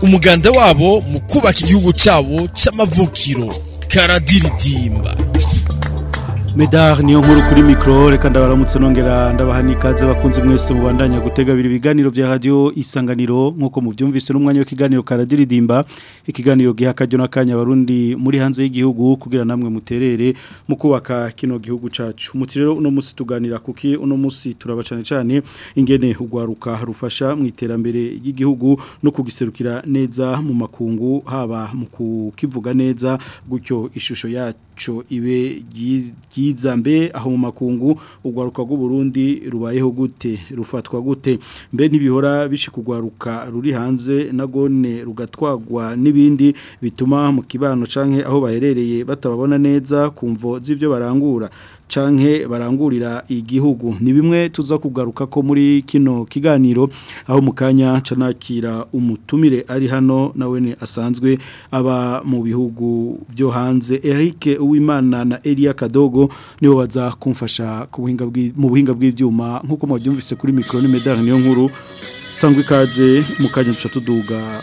umuganda wabo mu kubaka igihugu cyabo cy'amavukiro karadiridimba Medar niyo nkuru kuri mikro reka ndabaramutse nongera ndabaha nikaze bakunzi mwese mubandanya gutega biri biganiro bya radio isanganiro nkuko muvyumvise n'umwanya w'ikiganiro karadiridimba ikiganiro gihakajyo nakanya barundi muri hanze y'igihugu kugira namwe muterere mu kubaka kino gihugu cacu muti rero uno musi tuganira kuki uno musi turaba cyane ingene ugwaruka rufasha mu iterambere y'igihugu no kugiserukira neza mu makungu haba mu kukivuga neza gutyo ishusho yacu co ibe ryiza mbe aho mu makungu urwaruka Burundi rubayeho gute rufatwa gute mbe ntibihora urwaruka ruri hanze nagone rugatwagwa n'ibindi bituma mu kibano canke aho baherereye batababona neza ku mvo z'ibyo barangura canke barangurira igihugu ni bimwe tuza kugaruka ko muri kino kiganiro aho mukanya canakira umutumire ari hano nawene asanzwe aba mu bihugu byo hanze Eric Uwimana na Elia Kadogo nibo baza kumfasha ku kubuhinga mu buhinga bw’ibyuma nkuko mwabyumvise kuri micro ni medal niyo nkuru sangwe kaze mukanya tuca tuduga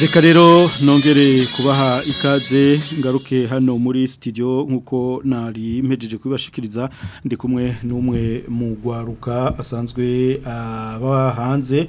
reka rero nongere kubaha ikaze ngaruke hano muri studio nk'uko nari mpejeje kubibashikiriza ndi kumwe n'umwe mu asanzwe ah, aba hanze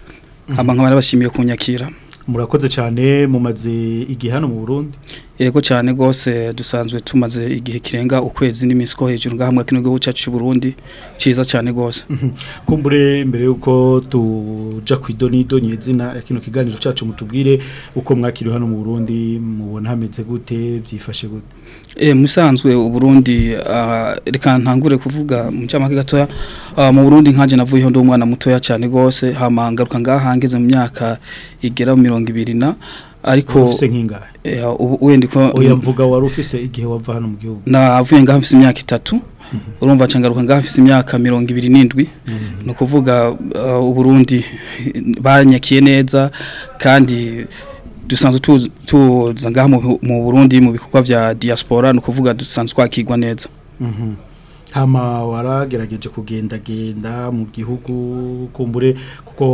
nkaba mhm. nkaba nabashimiye kunyakira murakoze cyane mumaze igihe hano mu burundi yego cyane rwose dusanzwe tumaze igihe kirenga ukwezi n'iminsi ko hejuru ngaha mu kino gihugu cyacu cy'u Burundi cyiza cyane rwose mhm. kumbure mbere yuko tuja ku idonidonye izina ya kino kiganiro cyacu mutubwire uko mwakiriwe hano mu Burundi mubona hameze gute byifashe gute eh musanzwe u Burundi ah, reka ntangure kuvuga mu cyamake gatoya ah, mu Burundi nkanje navuyeho ndo umwana mutoya cyane rwose hama ngaruka ngaha hangeze mu myaka igera 20 na ariko wenda uyu mvuga wari ufise igihe wava hano mu gihugu navuye ngaho mfise imyaka itatu mhm. urumva nshangaruka ngaho mfise imyaka mirongo ibiri n'indwi mhm. ni ukuvuga uh, uburundi banyakiye neza kandi dusanzwe tuza ngaho mu burundi mu bikorwa bya diaspora ni ukuvuga dusanzwe twakigwa neza mhm. hama waragerageje kugendagenda mu gihugu kumbure kuko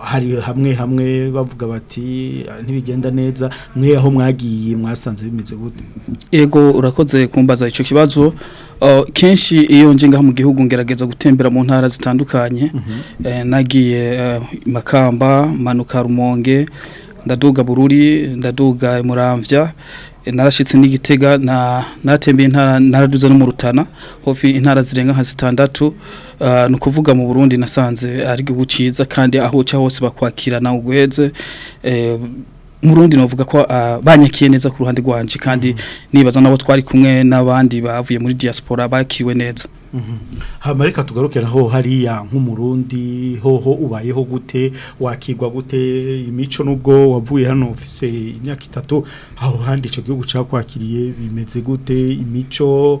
hari hamwe hamwe bavuga bati ah, ntibigenda neza mwe aho mwagiye mwasanze bimeze gute yego urakoze kumbaza icyo kibazo oh, kenshi iyo nginga mu gihugu ngerageza gutembera mu ntara zitandukanye mhm. eh, nagiye eh, makamba manuka rumonge ndaduga bururi ndaduga muramvya Eh, narashyitse n'igitega natembeye intara naraduze no mu hofi intara zirenga nka zitandatu ah, ni ukuvuga mu burundi nasanze ari igihugu kandi aho uca hose na uguheze eh, mu Burundi navuga ko ah, banyakiye neza ku ruhande rwanjye kandi mm. nibaza nabo twari kumwe n'abandi bavuye muri diaspora bakiwe neza Mm-hmm. hamarika tugaruke naho hariya nk'umurundi hoho ubayeho gute wakigwa gute imico nubwo wavuye hano ofise imyaka itatu aho handi icyo gihugu cyakwakiriye bimeze gute imico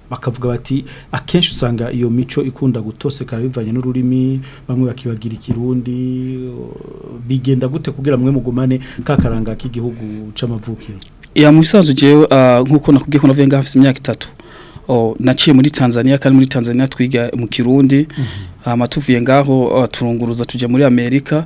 bakavuga bati akenshi usanga iyo mico ikunda gutoseka bivanye n'ururimi bamwe bakibagira ikirundi bigenda gute kugira mwe mugumane kakaranga k'igihugu c'amavukiro ya musanzu jewe uh, ah, nkuko nakubwiye ko navuye ngafise imyaka itatu Oh, naciye muri tanzania kandi muri tanzania twiga mu kirundi mhm. hano tuvuye ngaho oh, turunguruza tujya muri amerika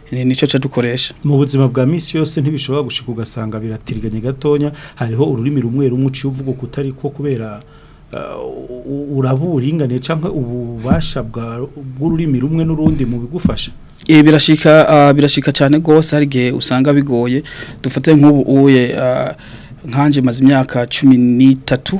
nicyo cyo dukoresha mu buzima bwa minsi yose ntibishobora gushika ugasanga biratiriganye gatonya hariho ururimi rumwe rumwe uciye uvuga ko ko kubera eh, uraba uburinganire cyangwa ububasha bw'ururimi rumwe n'urundi mu bigufasha Eh, birashika ah, birashika cyane rwose hari usanga bigoye dufate nk'ubu uye ah, nkanje maze imyaka cumi n'itatu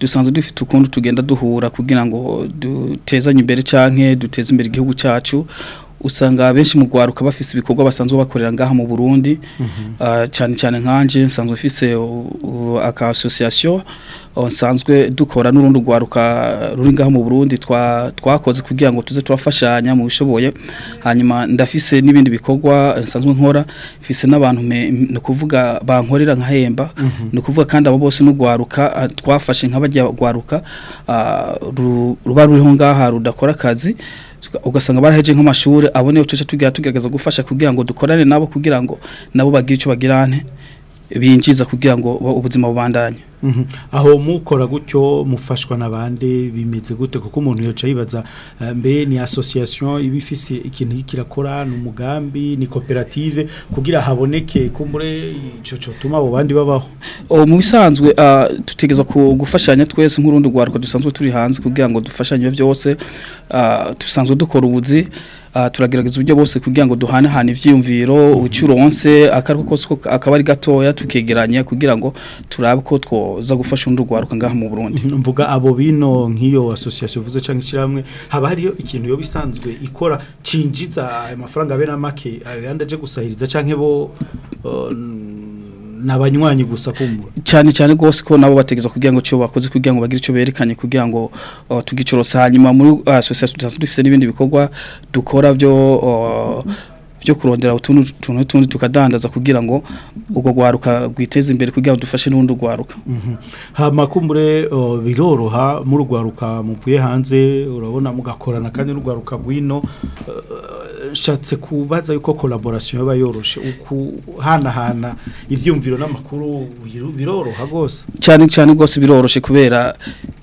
dusanzwe dufite ukuntu tugenda duhura kugira ngo dutezanye imbere cyangwa duteze imbere igihugu cyacu usanga benshi mu rwaruka bafise ibikorwa basanzwe bakorera ngaha mu Burundi mhm. ah, cyane cyane nkanje nsanzwe mfise aka association oh, nsanzwe dukora n'urundi rwaruka ruri ngaha mu Burundi twakoze kugira ngo tuze turafashanya mu bishoboye hanyuma ndafise n'ibindi bikorwa nsanzwe nkora mfise n'abantu ni ukuvuga bankorera nkahemba mhm. ni ukuvuga kandi abo bose n'urwaruka ah, twafashe nk'abajya rwaruka ah, ruba ruriho ngaha rudakora akazi ugasanga baraheje nk'amashuri abone utuce tugira tugerageza gufasha kugira ngo dukorane nabo kugira ngo nabo bagire icyo bagirane binjiza kugira ngo ubuzima bubandanye Mhm. aho mukora gutyo mufashwa n'abandi bimeze gute kuko umuntu yicaye yibaza eh, mbe ni association iba ikintu ikirakora ni ni koperative kugira haboneke kumbure icyo cyatuma abo bandi babaho mu bisanzwe dutegereza ah, gufashanya twese nk'urundi rwaruka dusanzwe turi hanze kugira ngo dufashanye byose ah, tusanzwe dukora ubuzi Ah, turagerageza uburyo bose kugira ngo duhanahane ibyiyumviro ucyuronse akaruhuko kose akaba ari gatoya tukegeranya kugira ngo turabe ko twoza gufasha undi urwaruka ngaha mu Burundi mm, mvuga abo bino nk'iyo association vuze cyangwa ishiramwe haba hariyo ikintu yo bisanzwe ikora cinjiza amafaranga abe na make ayandaje gusahiriza canke bo oh, nabanywanyi gusa kumura cyane cyane gose ko nabo bategeza kugira ngo cyo bakoze kugira ngo bagire icyo berekanye kugira ngo uh, tugicoro hanyuma muri association uh, dufise n'ibindi bikorwa dukora byo uh, byo kurondera utuntu n'utundi tukadandaza kugira ngo ubwo rwaruka rwiteze imbere kugira ngo dufashe n'undi rwaruka mhm. haba kumbure biroroha muri rwaruka muvuye hanze urabona mugakorana kandi n'urwaruka rwino eh, nshatse kubaza yuko koraborasiyo iba yoroshe guhanahana ibyumviro n'amakuru biroroha rwose cyane cyane rwose biroroshye kubera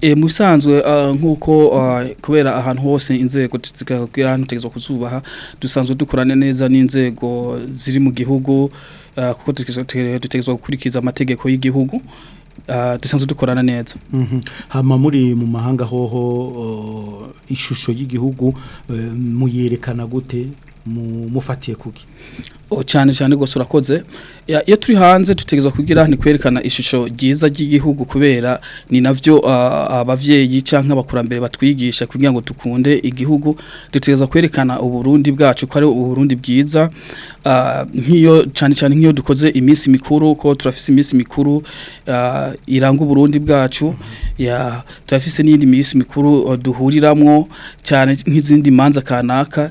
Eh, mu bisanzwe ah, nk'uko ah, kubera ahantu hose inzego tugakwiranutegezwa kuzubaha dusanzwe dukorana neza n'inzego ziri mu gihugu ah, kuko dutegezwa gukurikiza amategeko y'igihugu dusanzwe dukorana neza mhm. hama muri mu mahanga hoho oh, ishusho y'igihugu eh, muyerekana gute mufatiye kuki cyane cyane rwose urakoze iyo turi hanze dutegerezwa kugira ni kwerekana ishusho ryiza ry'igihugu kubera ni nabyo ababyeyi cyangwa abakurambere batwigisha kugira ngo dukunde igihugu dutegerezwa kwerekana uburundi bwacu ko ari uburundi bwiza nk'iyo cyane cyane nk'iyo dukoze iminsi mikuru ko turafise iminsi mikuru iranga uburundi bwacu ya turafise n'indi minsi mikuru duhuriramo cyane nk'izindi manza kanaka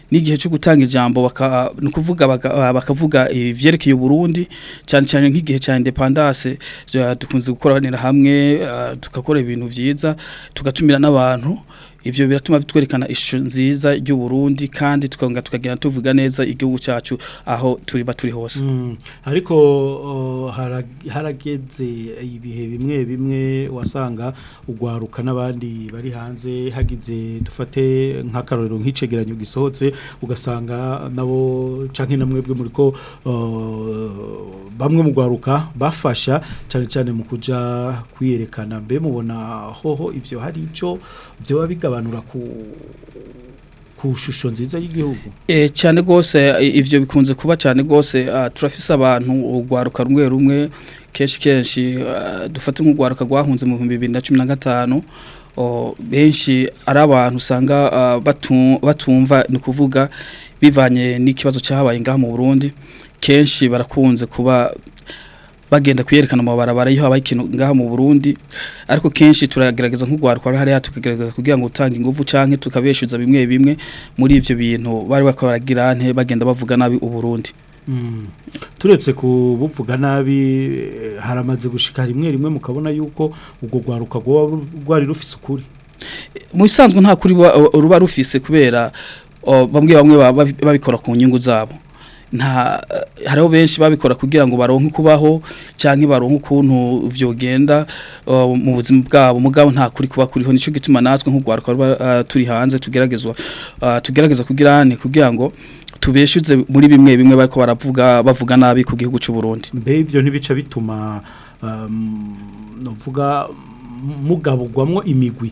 n'igihe cyo gutanga ijambo bakavuga bakavuga eh, ivyerekeye Burundi cyane cyane nk'igihe cya independence eh, dukunze gukoranira hamwe eh, tukakora ibintu byiza, tugatumira n'abantu ivyo biratuma twerekana ishusho nziza y'u Burundi kandi tukongera tukagenda tuvuga neza igihugu cyacu aho turi baturi hose mm. ariko uh, harageze ibihe bimwe bimwe wasanga ugwaruka n'abandi bari hanze hagize dufate nka nk'akarorero nk'icegeranyo gisohotse ugasanga nabo canke namwe bwe muri ko uh, bamwe mu bafasha cyane cyane mu kuja kwiyerekana mbe mubona hoho ivyo hari ico byo biga kwigabanura ku ku shusho nziza y'igihugu eh cyane gose e, ivyo bikunze kuba cyane gose uh, e, turafise abantu ugwaruka rumwe rumwe kenshi kenshi uh, dufata nk'ugwaruka gwahunze mu 2015 benshi ari abantu usanga uh, batumva ni kuvuga bivanye n'ikibazo cyahabaye ngaha mu Burundi kenshi barakunze kuba bagenda kuyerekana mu barabara iyo habaye ikintu ngaha mu Burundi ariko kenshi turagerageza nk'ugwarukwa hariya tukagerageza kugira ngo utange ingufu canke tukabeshuza bimwe bimwe muri ivyo bintu bari bakabaragira nte bagenda bavuga nabi u uburundi hmm. turetse kubuvuga nabi eh, haramaze gushika rimwe rimwe mukabona yuko ubwo gwaruka rwari rufise ukuri mu isanzwe nta kuri ruba rufise kubera bamwe bamwe babikora ku nyungu zabo nta hariho benshi babikora kugira ngo baronke kubaho cyangwa baronke ukuntu byogenda uh, mu buzima bwabo mugabo nta kuri kuba kuriho nicyo gituma natwe nk'urwaruka uh, turi hanze tugeragezwa uh, tugerageza kugira hane kugira ngo tubeshyuze muri bimwe bimwe bariko baravuga bavuga nabi ku gihugu cy'u Burundi mbe ivyo ntibica bituma um, novuga mugabugwamwo imigwi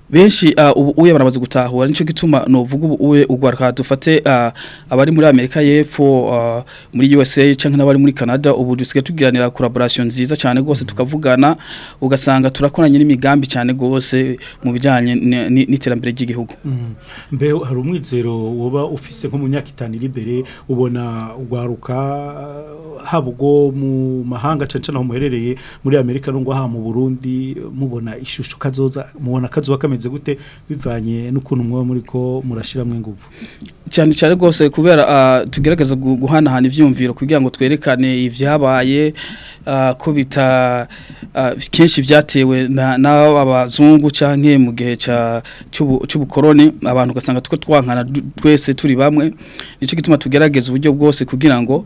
benshi uh, ubu uye baramaze gutahura nicyo gituma no ubu uwe ugwaruka dufate uh, abari muri Amerika y'epfo uh, muri USA canke n'abari muri Canada ubu dusigaye tugiranira collaboration nziza cyane gose tukavugana ugasanga turakoranye n'imigambi cyane gose mu bijanye n'iterambere ry'igihugu mm-hmm. mbe hari umwizero woba ufise nko mu myaka itanu iri imbere ubona ugwaruka haba mu mahanga cyane cyane muherereye muri Amerika no ngaha mu Burundi mubona ishusho kazoza mubona kazoza kameze bimeze gute bivanye n'ukuntu mwaba muri ko murashiramo ingufu cyane cyane rwose kubera ah, tugerageza guhana hana ibyumviro kugira ngo twerekane ibyabaye ah, ko bita ah, kenshi byatewe na abazungu cyangwa mu gihe cy’ubukoloni abantu ugasanga twankana twese turi bamwe nicyo gituma tugerageza uburyo bwose kugira ngo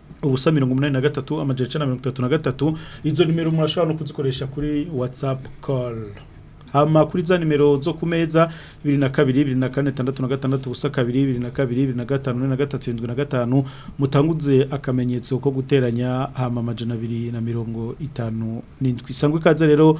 ubusa mirongo umunani na gatatu amajyana icyenda mirongo itatu na gatatu izo nimero murashobora no kuzikoresha kuri watsapu koru hama kuri za nimero zo ku meza bibiri na kabiri bibiri na kane tandatu na gatandatu ubusa kabiri bibiri na kabiri bibiri na gatanu na gatatu irindwi na gatanu mutanguze akamenyetso ko guteranya hama amajana abiri na mirongo itanu n'indwi sangwa ikaze rero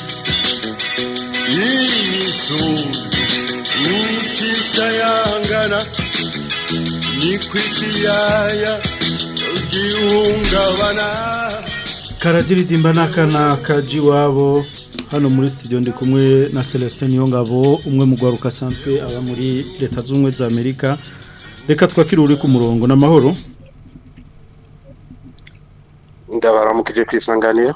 kw'ikiyaya gihungabana karadiridimba n'akana kajiwabo hano muri studio ndi kumwe na Celestin Niyongabo umwe mu gwaruka asanzwe aba muri leta z'umwe za Amerika reka twakire uri ku murongo n'amahoro ndabaramukije isanganiro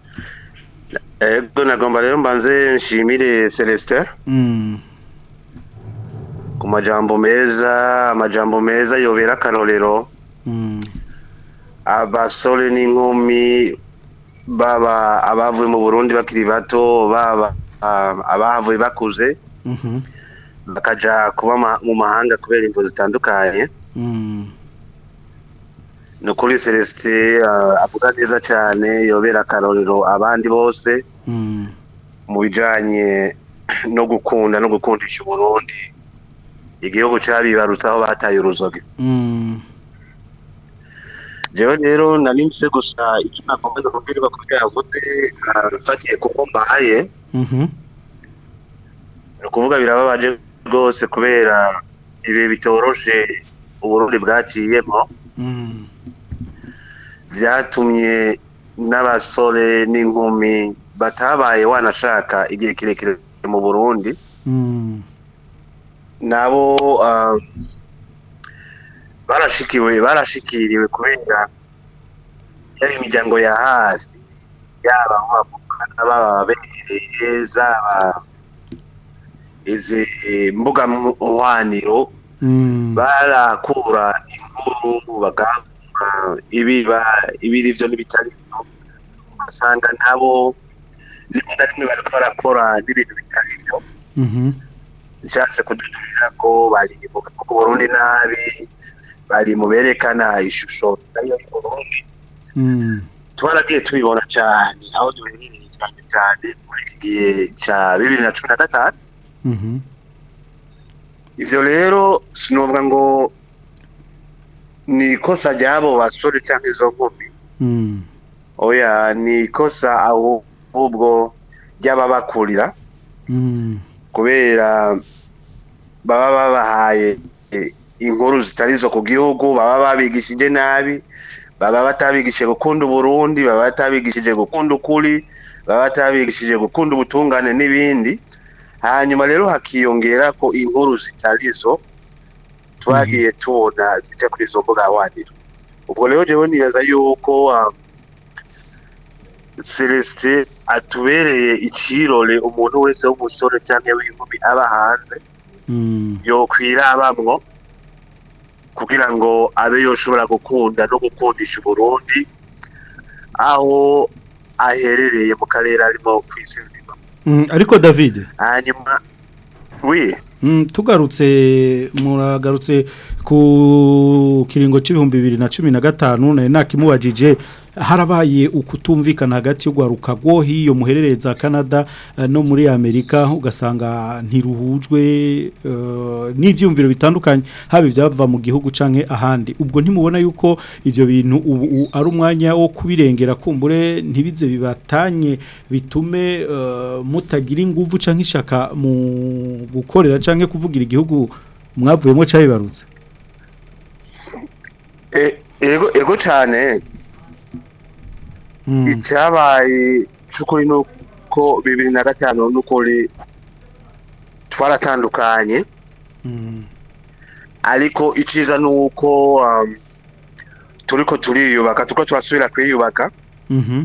ego nagomba rero mbanze nshimire celestin mm. ku majambo meza amajambo meza yobera akarorero mm. abasore n'inkumi baba abavuye mu burundi bakiri bato baba Um, abahavuye bakuze mm-hmm. bakajya kuba mu mahanga kubera imvu zitandukanye mm. ni ukuri celestin uh, avuga neza cyane yobera akarorero abandi bose mm. mu bijyanye no gukunda no gukundisha uburundi igihugu cyabibarutse aho bataye uruzoga mm. rero rero narimbise gusa icyo nakomeza kubwirwa ko byavuze mfatiye kuko mbahaye mhm. ni ukuvuga birababaje rwose kubera ibi bitoroshye uburundi bwaciyemo mhm. byatumye n'abasore n'inkumi batabaye wanashaka igihe kirekire mu burundi mhm. nabo ah, barashikiwe barashikiriwe kubera yaba imiryango ya hasi yaba aho bavukana baba begereye zaba izi mbuga muhwaniro mm. barakura inkuru bagakura ibiba ibiri byo n'ibitari byo ugasanga nabo rimwe na rimwe bariko barakora n'ibintu bitari byo nshatse mm-hmm. kuduturira ko bari ko Burundi nabi bari mu berekana ishusho hmm. twaragiye tubibona cyane aho duherereye cyane cyane muri gihe cya bibiri na cumi mhm. rero sinovuga ngo ni ikosa ry'abo basore cyangwa izo nkumi hmm. oya ni ikosa ahubwo ry'ababakurira hmm. kubera baba babahaye inkuru zitari ku gihugu baba babigishije nabi baba batabigishije gukunda uburundi baba batabigishije gukunda ukuri baba batabigishije gukunda ubutungane n'ibindi hanyuma rero hakiyongera ko inkuru zitari twagiye mhm. tubona zijya kuri izo mbuga nkoranyambaga ubwo rero njyewe nibaza yuko um, celestin atubereye ikirore umuntu wese w'umusore cyangwa w'inkumi aba hanze mm. yokwirabamwo kugira ngo abe yoshobora gukunda no gukundisha uburundi aho aherereye mu karere arimo ku isi nzima mm, ariko david hanyuma we mm, tugarutse muragarutse ku kiringo cy'ibihumbi bibiri na cumi na gatanu nayo nakimubajije harabaye ukutumvikana hagati yo guharuka gohi iyo muherereza Canada eh, no muri Amerika ugasanga ntiruhujwe eh, n'ibyumviro bitandukanye haba ibyava mu gihugu canke ahandi ubwo ntimubona yuko ibyo bintu ari umwanya wo kubirengera kumbure ntibize bibatanye bitume eh, mutagira ingufu canke ishaka mu gukorera canke kuvugira igihugu mwavuyemo cyabibarutse ego cyane Mm. icyabaye cy'ukuri ni uko bibiri na gatanu n'ukuri twaratandukanye mm. ariko icyiza ni uko um, turi ko turiyubaka turi ko turasubira kwiyubaka mm-hmm.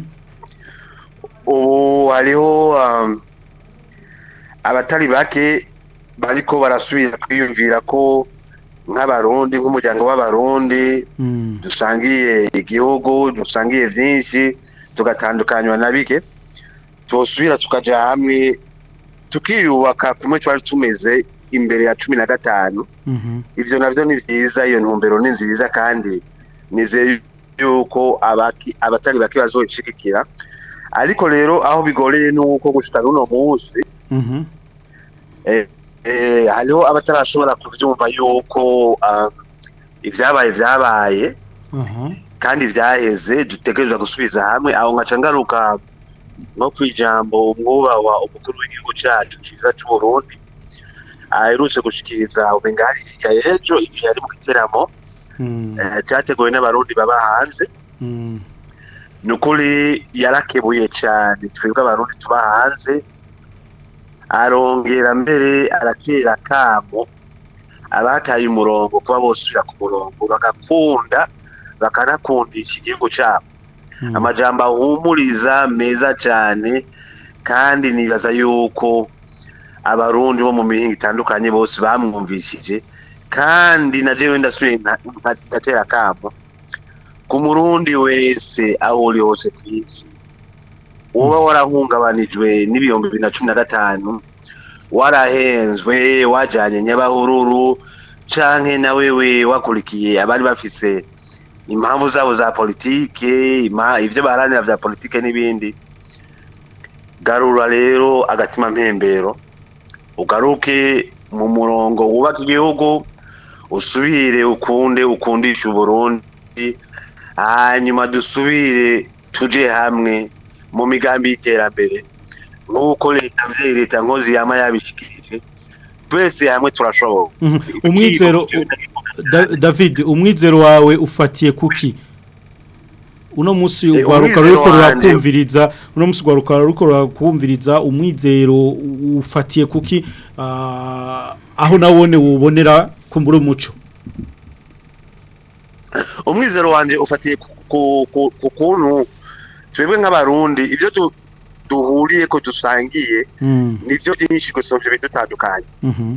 ubu hariho um, abatari bake bariko barasubira kwiyumvira ko nk'abarundi nk'umuryango w'abarundi hmm. dusangiye igihugu dusangiye byinshi tugatandukanywa na bike twosubira tukajya hamwe tukiyubaka kumwe twari tumeze imbere ya cumi na gatanu mhm. ibyo nabyo ni byiza iyo ntumbero ni nziza kandi nizeye yuko abatari bake bazobishigikira ariko rero aho bigoreye ni uko gushika n'uno munsi mhm. eh, Eh, hariho abatarashobora kubyumva yuko um, ibyabaye byabaye uh-huh. kandi byaheze dutegereza gusubiza hamwe aho nkaca ngaruka nko ku ijambo umwubahwa umukuru w'igihugu cyacu cyiza cy'u aherutse gushyikiriza umenga hari ejo igihe yari mu giteramo hmm. eh, cyateguwe n'abarundi baba hanze hmm. ni ukuri yarakebuye cyane twebwe abarundi tuba hanze arongera mbere aratera akamo abataye umurongo kuba bosubira ku murongo bagakunda bakanakundisha igihugu cyabo hmm. amajambo ahumuriza meza cyane kandi nibaza yuko abarundi bo mu mihinga itandukanye bose bamwumvishije kandi na jewe ndasubiye ngatera akamo ku murundi wese aho uri hose ku isi uba warahungabanijwe n'ibihumbi bibiri na cumi na gatanu warahenzwe wajyanye nyabahururu canke na wewe wakurikiye abari bafise impamvu zabo za politike ibyo baharanira vya politiki n'ibindi garura rero agatima mpembero ugaruke mu murongo wubaka igihugu usubire ukunde ukundisha uburundi hanyuma dusubire tuje hamwe mu migambi y'iterambere nk'uko leta mbyeyi leta nkozi yaba yabishyikirije twese hamwe turashobora mhm. umwizero david umwizero wawe ufatiye kuki uno munsi urwaruka eh, ruriko rurakumviriza uno munsi urwaruka ruriko rurakumviriza umwizero ufatiye kuki ah, aho nawone wubonera kumbura umuco umwizero wanjye ufatiye ku kuntu twebwe nk'abarundi ibyo duhuriye ko dusangiye hmm. nibyo byinshi gusa bidutandukanye mhm.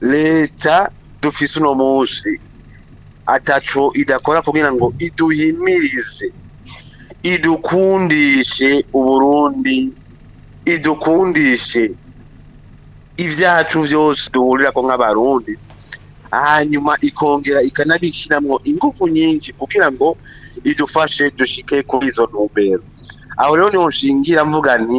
leta dufise uno munsi ataco idakora kugira ngo iduhimirize idukundishe uburundi idukundishe ibyacu byose duhurira ko nk'abarundi hanyuma ikongera ikanabishyiramo ingufu nyinshi kugira ngo idufashe dushike kuri izo ntumbero aho rero niho nshingira mvuga nti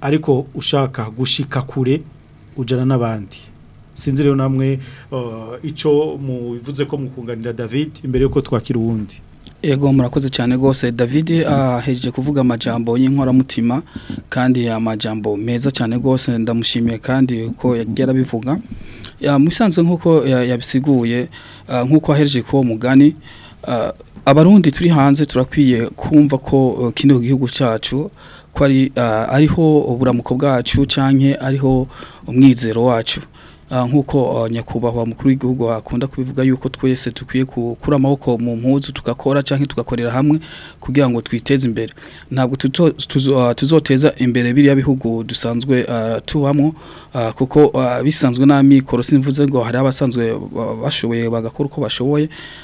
ariko ushaka gushika kure ujana n'abandi sinzi rero namwe uh, icyo muvuze ko mukunganira david imbere y'uko twakira uwundi yego murakoze cyane rwose david uh, ahejeje kuvuga amajambo y'inkoramutima kandi amajambo meza cyane rwose ndamushimiye kandi uko bivuga ya musanzwe nk'uko yabisiguye uh, nk'uko ahereje ko mugani abarundi turi hanze turakwiye kumva ko kino gihugu cyacu ko ariho uburamuko bwacu cyangwa ariho umwizero wacu Ah, nk'uko ah, nyakubahwa mukuru w'igihugu akunda kubivuga yuko twese dukwiye gukura amaboko mu mpuzu tugakora cyangwa tugakorera hamwe kugira ngo twiteze imbere ntabwo ah, tuzoteza imbere biriya bihugu dusanzwe tubamo kuko bisanzwe n'amikoro simvuze ngo hari abasanzwe bashoboye bagakora uko bashoboye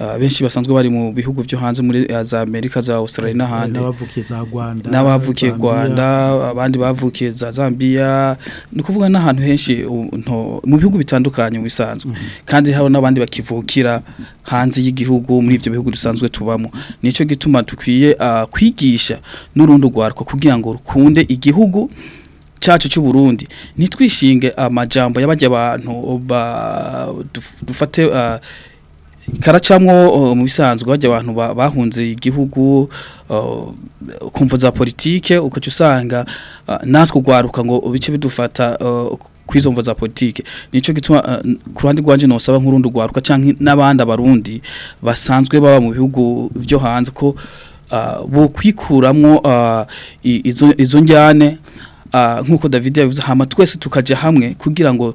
Eh, benshi basanzwe bari mu bihugu byo hanze muri eh, za Amerika za Australia eh, n'ahandi n'abavukiye Rwanda n'abavukiye Rwanda abandi bavukiye za Zambia ni kuvuga n'ahantu henshi mu bihugu bitandukanye bisanzwe mm-hmm. kandi hari n'abandi bakivukira hanze y'igihugu muri ibyo bihugu dusanzwe tubamo nicyo gituma dukwiye ah, kwigisha n'urundi rwarwo kugira ngo rukunde igihugu cyacu cy'u Burundi nitwishinge amajambo y'abajya abantu dufate ah, karacamwo uh, mu bisanzwe bajya abantu bahunze igihugu uh, kumva politike ukaca usanga uh, natwe ugwaruka ngo bice bidufata kwizomva za politike nico gituma ku ruhande rwanje nosaba nk'urundi ugwaruka canke n'abandi abarundi basanzwe baba mu bihugu byo hanze ko bo kwikuramwo izo njyane Ah, nk'uko david yabivuze hama twese tukajya hamwe kugira ngo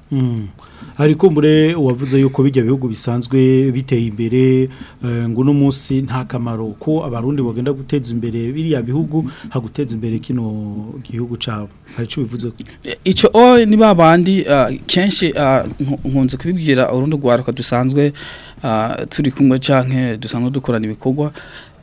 hmm. ariko mbure wavuze yuko bijya bihugu bisanzwe biteye imbere eh, ngo uno munsi nta kamaro ko abarundi bagenda guteza imbere biriya bihugu haguteza imbere kino gihugu cyabo hari icyo bivuze ko icyo ni babandi eh, kenshi eh, nkunze kubibwira urundi rwaruka dusanzwe turi kumwe cyangwa dusanzwe dukorana ibikorwa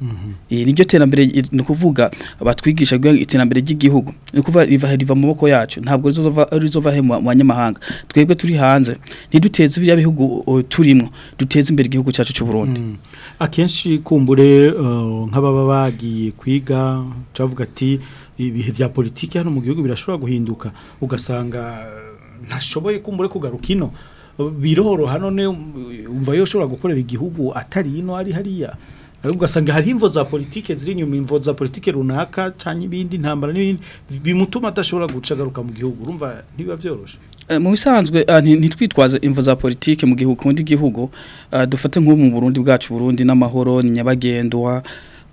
mhm. iyi niryo terambere ni ukuvuga batwigisha iterambere ry'igihugu ni ukuvuga riva mu maboko yacu ntabwo rizova he mu banyamahanga twebwe turi hanze ntiduteze biriya bihugu turimo duteze imbere igihugu cyacu cy'u Burundi mm. akenshi kumbure uh, nk'ababa bagiye kwiga turavuga ati ibihe bya politiki hano mu gihugu birashobora guhinduka ugasanga eh, ntashoboye kumbure kugaruka ino hano none umva yoshobora gukorera igihugu atari ino ari hariya ugasanga hari imvo za politike ziri inyuma imvo za politike runaka cyangwa ibindi ntambara n'ibindi bimutuma adashobora gucagaruka mu gihugu urumva ntibiba byoroshye eh, mu bisanzwe ah, ntitwitwaze imvo za politike mu gihugu ukundi gihugu ah, dufate nk'ubu mu burundi bwacu burundi n'amahoro nyabagendwa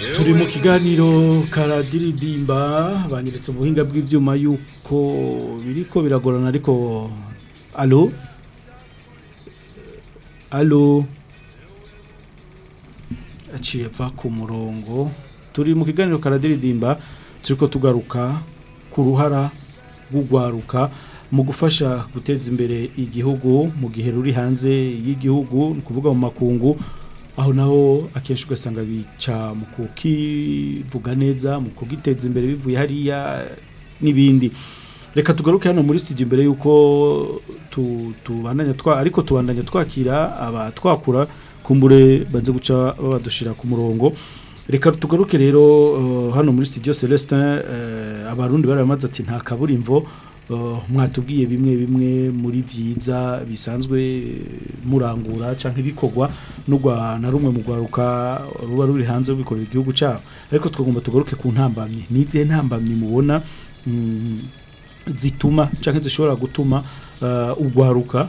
ikiganiro karadiridimba banyeretse ubuhinga bw'ibyuma yuko biriko biragorana ariko alo alo aciye apfa ku murongo turi mu kiganiro karadiridimba turi tugaruka ku ruhara rw'ugwaruka mu gufasha guteza imbere igihugu mu gihe ruri hanze y'igihugu ni ukuvuga mu makungu aho naho akenshi ugasanga bica mu kukivuga neza mu kugiteza imbere bivuye hariya n'ibindi reka tugaruke hano muri sitigi mbere y'uko tubandanya twa ariko tubandanya twakira abatwakura kumbure banze guca babadushira ku murongo reka tugaruke rero eh, hano muri studio celestin eh, abarundi baramaze ati nta imvo, Eh, mwatubwiye bimwe bimwe muri byiza bisanzwe eh, murangura cyangwa ibikorwa na rumwe mu rwaruka ruba ruri hanze bikorera igihugu cyabo ariko twagomba tugaruke ku ntambamye. ni izihe ntambamyi mubona mm, zituma cyangwa zishobora gutuma eh, urwaruka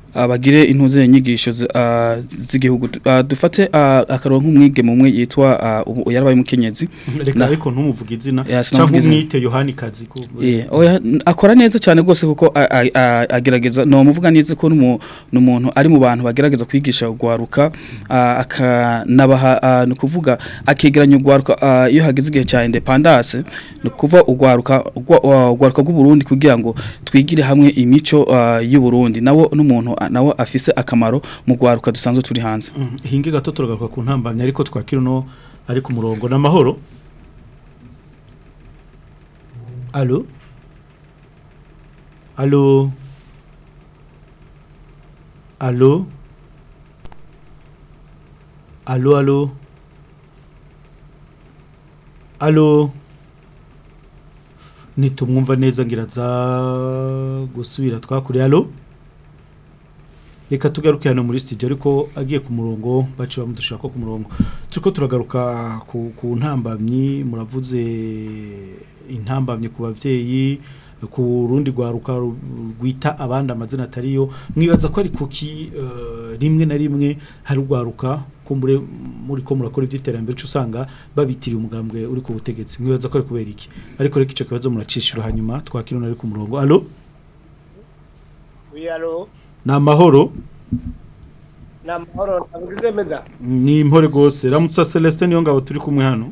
Ah, bagire intuze nyigisho ah, z'igihugu ah, dufate akarongo nk'umwige mumwe yitwa yarabaye umukenyezi reka ariko ntumuvuga izina cyangwa umwite Yohani kazi oh, akora neza cyane rwose kuko agerageza ni umuvuga neza ko n'umuntu ari mu bantu bagerageza kwigisha gwaruka akanabaha no kuvuga akegeranya gwaruka iyo hagize igihe cya independence no kuva ugwaruka ugwaruka rw'u kugira ngo twigire hamwe imico y'u Burundi nawo n'umuntu nawo afise akamaro mu rwaruka dusanzwe turi hanze mm, hinge gato turagaruka ku ntambamyi ariko twakira no ari ku murongo n'amahoro alo alo alo alo alo alo nitumwumva neza ngira za gusubira twakure alo reka tugaruke hano muri studio ariko agiye ku murongo baciye bamudushaka ko ku murongo turiko turagaruka ku, ntambamyi muravuze intambamyi ku bavyeyi ku rundi rwaruka rwita abandi amazina atariyo mwibaza ko ari kuki eh, rimwe na rimwe hari urwaruka kumbure muri ko murakora iby'iterambere usanga babitiriye umugambwe uri ku butegetsi mwibaza ko ari kubera iki ariko reka icyo kibazo muracishyura hanyuma twakirana ari ku murongo alo ni amahoro ni amahoro ntabwo izemeza ni impore rwose ramutsa celestin niyo ngabo turi kumwe hano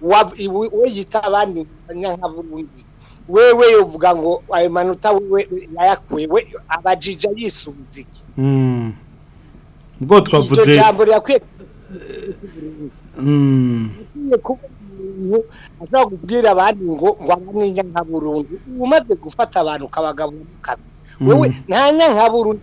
we yita abandi burundi wewe uvuga ngo ayo manota wewe yayakuye abajija yisubiza iki hmm. ubwo twavuze ijambo rirakwiye hmm. ashobora kubwira abandi ngo ngo abanyinya nka burundu umaze gufata abantu ukabagabukana wewe hmm. nta nyanka burundu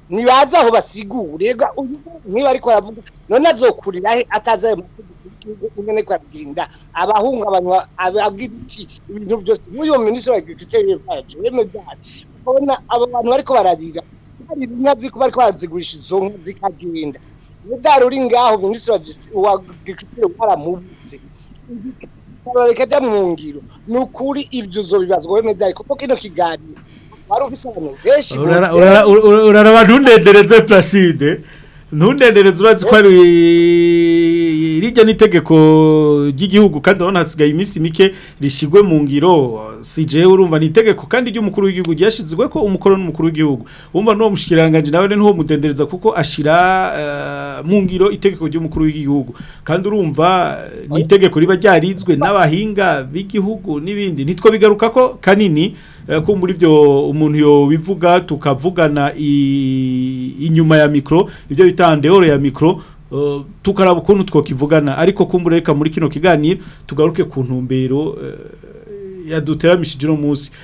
ntibaza aho basigurira niba ariko aravuga none azokurira he atazi ayo mategeko y'igihugu ingana ariko arabwinda abahungabanywa abagira iki ibintu byose nk'uyu minisitiri wa agriculture yemeje kubona abo bantu bariko bararira hari inka ziko bariko barazigurisha izo nka zikagenda mudari uri ngaho minisitiri wa agriculture waramubutse barareka ajya mu ngiro ni ukuri ibyo uzobibazwa wemedari kuko kino kiganiro wari ufise abantu benshi urara abantu unedereze placide ntundendereze uretse ko rijya n'itegeko ry'igihugu kandi urabona hasigaye iminsi mike rishyirwe mu ngiro sijewe urumva ni itegeko kandi ry'umukuru w'igihugu ryashyizwe ko umukoro n'umukuru w'igihugu wumva n'uwo mushyikiranganje nawe niwo mudendereza kuko ashyira eh, mu ngiro itegeko ry'umukuru w'igihugu kandi urumva eh, ni itegeko riba ryarizwe n'abahinga b'igihugu n'ibindi nitwo bigaruka ko kanini eh, ko muri byo umuntu yo bivuga tukavugana inyuma ya mikoro ibyo bita oro ya mikoro uh, tukaraba ukuntu twakivugana ariko kumbura muri kino kiganiro tugaruke ku ntumbero uh, yaduteramishije uno munsi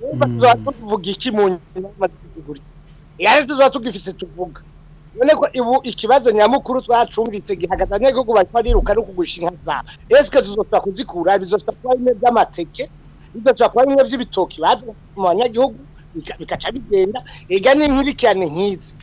niba mm. tuzaba iki mu nyama yari tuzaba tuvuga none ko ibu ikibazo nyamukuru twacumvitse gihagaze abanyagihugu bari no kugusha inka zabo esike tuzosaba kuzikura bizosaba kuba bimwe by'amateke bizosaba kuba bimwe by'ibitoki bazana mu banyagihugu bikaca bigenda ega ni inkurikirane nk'izi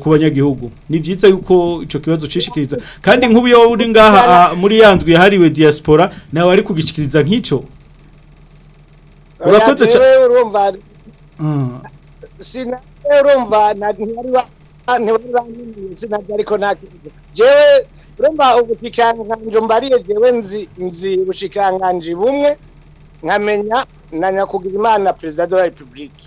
ku banyagihugu ni byiza yuko icyo kibazo cishikiriza kandi nk'ubuyo uri ngaha muri yandwi yahariwe diaspora nawe wari kugishikiriza nk'icyo urakoze cyane urumva ah. sinabyo ariko nta jewe urumva ubushikiranganje mbariye jewe nzi nzi ubushikiranganje bumwe nkamenya na nyakugimana perezida de la repubulike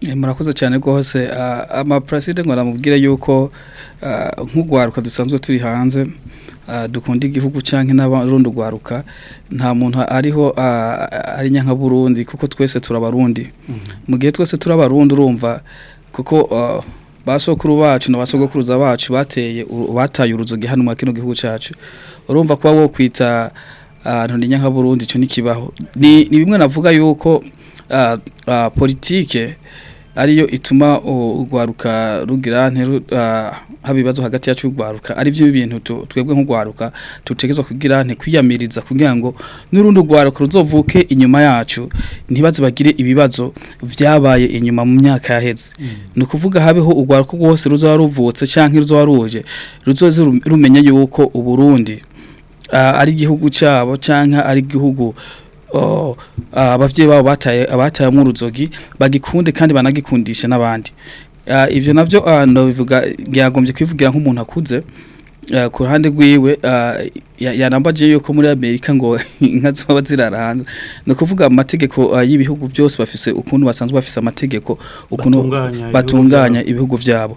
Eh, murakoze cyane rwose ah, amaparaside ngo aramubwire yuko ah, nk'urwaruka dusanzwe turi hanze ah, dukunda igihugu cyangwa n'abarundi urwaruka nta muntu ariho ari nyankaburundi kuko twese turabarundi mhm. mu gihe twese turabarundi urumva kuko basokuru bacu na basogokuruza bacu bateye bataye uruzugi hano mu kino gihugu cyacu urumva kuba wo kwita ahantu ni nyankaburundi icyo ntikibaho ni bimwe navuga yuko politike ariyo ituma ugwaruka rugira haba ibibazo hagati yacu y'urwaruka ari byo bintu twebwe nkugwaruka dutegerezwa kugira kwiyamiriza kugira ngo n'urundi rwaruka ruzovuke inyuma yacu ntibaze bagire ibibazo byabaye inyuma mu myaka yaheze mm. ni ukuvuga habeho urwaruka rwose ruzaba ruvutse cyangwa ruzaba ruje ruzoze rumenya yuko uburundi ari igihugu cyabo cyangwa ari igihugu ababyeyi babo bataye abataye ruzogi bagikunde kandi banagikundishe n'abandi ibyo nabyo bivuga yagombye kwivugira nk'umuntu akuze ku ruhande rw'iwe yarambaje yuko muri Amerika ngo inka zoba zirara hanze no kuvuga amategeko ah, y'ibihugu byose bafise ukuntu basanzwe bafise amategeko ukuntu batunganya ibihugu byabo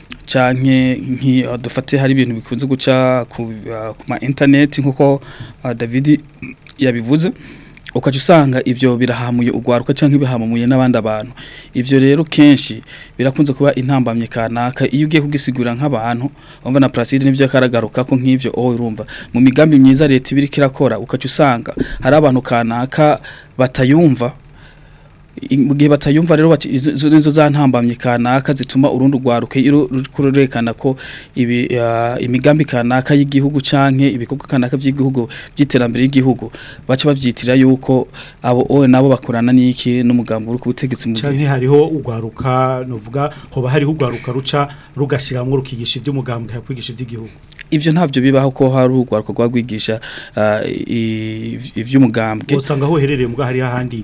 canke dufate hari ibintu bikunze guca ku ma interineti nk'uko David yabivuze ukajya usanga ibyo birahamuye ugwaruka cyangwa ibihamuye n'abandi abantu ibyo rero kenshi birakunze kuba intambamye kanaka iyo ugiye kugisigura nk'abantu wumva na plaside nibyo yakaragaruka ko nk'ibyo oh urumva mu migambi myiza leta ibiri kirakora ukajya usanga hari abantu kanaka batayumva mu gihe batayumva rero izo za ntambamye kanaka zituma urundu rwaruke rurerekana ko imigambi kanaka y'igihugu canke ibikorwa kanaka by'igihugu by'iterambere ry'igihugu baca babyitira yuko abo wowe nabo bakorana n'iki n’umugambo uri kubutegetsi mu gihe hariho urwaruka nuvuga hoba hariho urwaruka ruca rugashyiramo rukigisha iby'umugambi kakwigisha iby'igihugu ibyo ntabyo bibaho ko hari urwaruka rwagwigisha uh, iby'umugambwe usanga aho uherereye mbwa hariho ahandi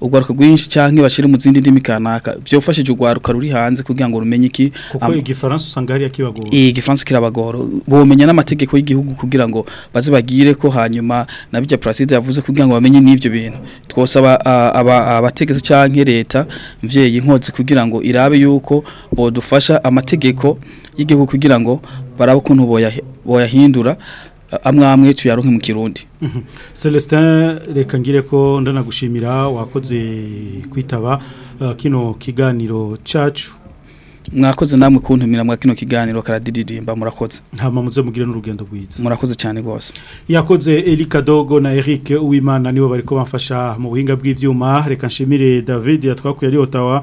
urwaruka rwinshi cyangwa bashyire mu zindi ndimi kanaka byafashije urwaruka ruri hanze kugira ngo rumenye iki kuko igifaransa usanga hariya kibagora igifaransa kirabagora bomenya n'amategeko y'igihugu kugira ngo baze bagire ko hanyuma na bijya placide yavuze kugira ngo bamenye n'ibyo bintu twosaba abategetse cyangwa leta mvyeyi inkotsi kugira ngo irabe yuko bodufasha amategeko y'igihugu kugira ngo barabe ukuntu boyahindura boya Uh, amwe amwe tuyaronke mu kirundi mhm. celestin reka ngire ko ndanagushimira wakoze kwitaba uh, kino kiganiro cacu. mwakoze namwe kuntumira mwa kino kiganiro karadidirimba murakoze hama muze mugire n'urugendo rwiza murakoze cyane rwose yakoze Eric Dogo na Eric Uwimana nibo bariko bamfasha mu buhinga bw'ivyuma reka nshimire David yatwakuye ari Ottawa